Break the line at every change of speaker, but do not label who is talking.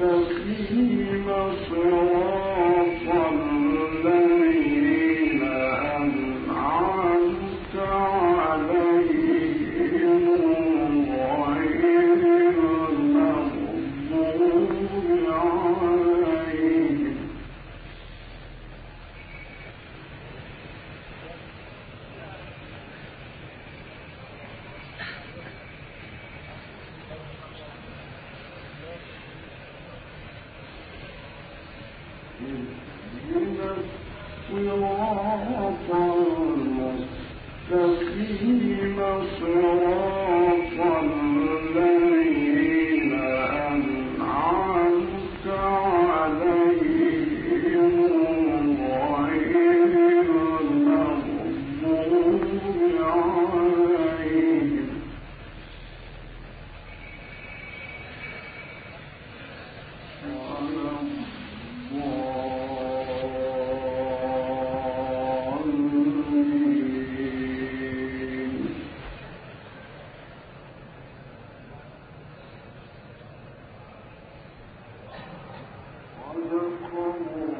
اهدنا الصراط الصراط المستقيم ربكم